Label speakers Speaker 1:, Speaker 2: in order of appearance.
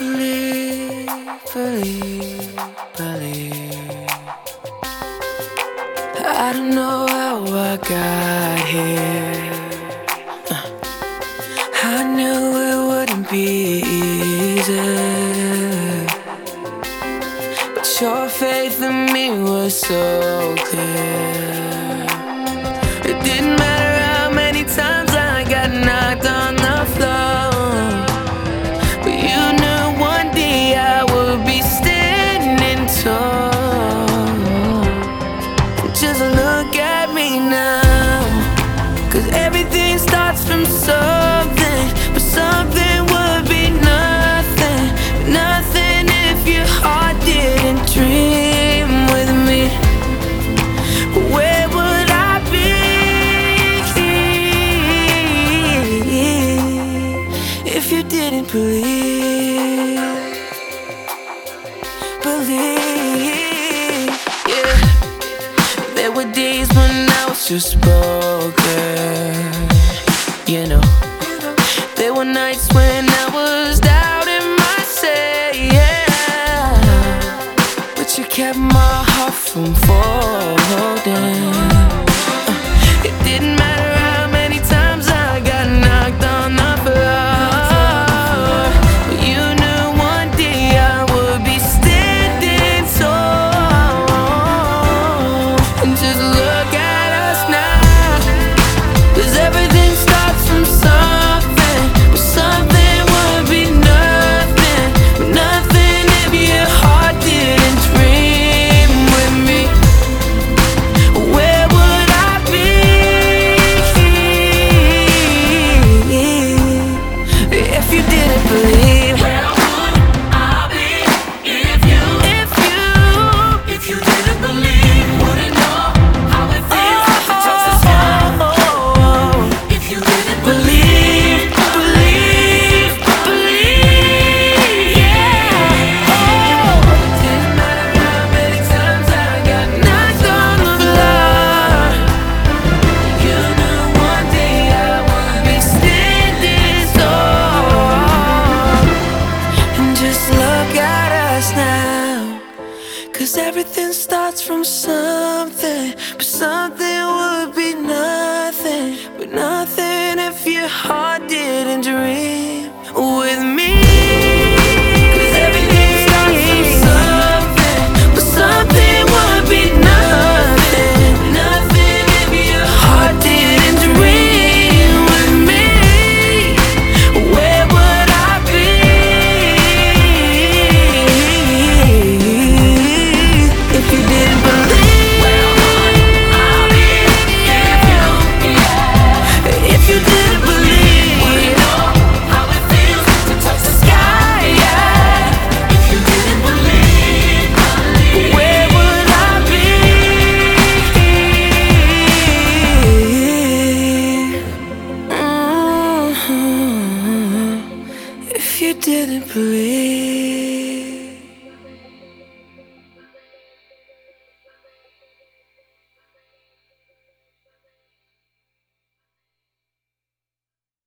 Speaker 1: Believe, believe, believe. I don't know how I got here. Uh, I knew it wouldn't be easy. But your faith in me was so clear. It didn't matter Just look at me now. Cause everything starts from something. But something would be nothing. Nothing if your heart didn't dream with me. Where would I be if you didn't believe? Believe, yeah. There were days when I was just broken, you know. There were nights when I was doubting myself, yeah. But you kept my heart from folding. Cause everything starts from something. But something would be nothing. But nothing if your heart didn't dream if you didn't believe.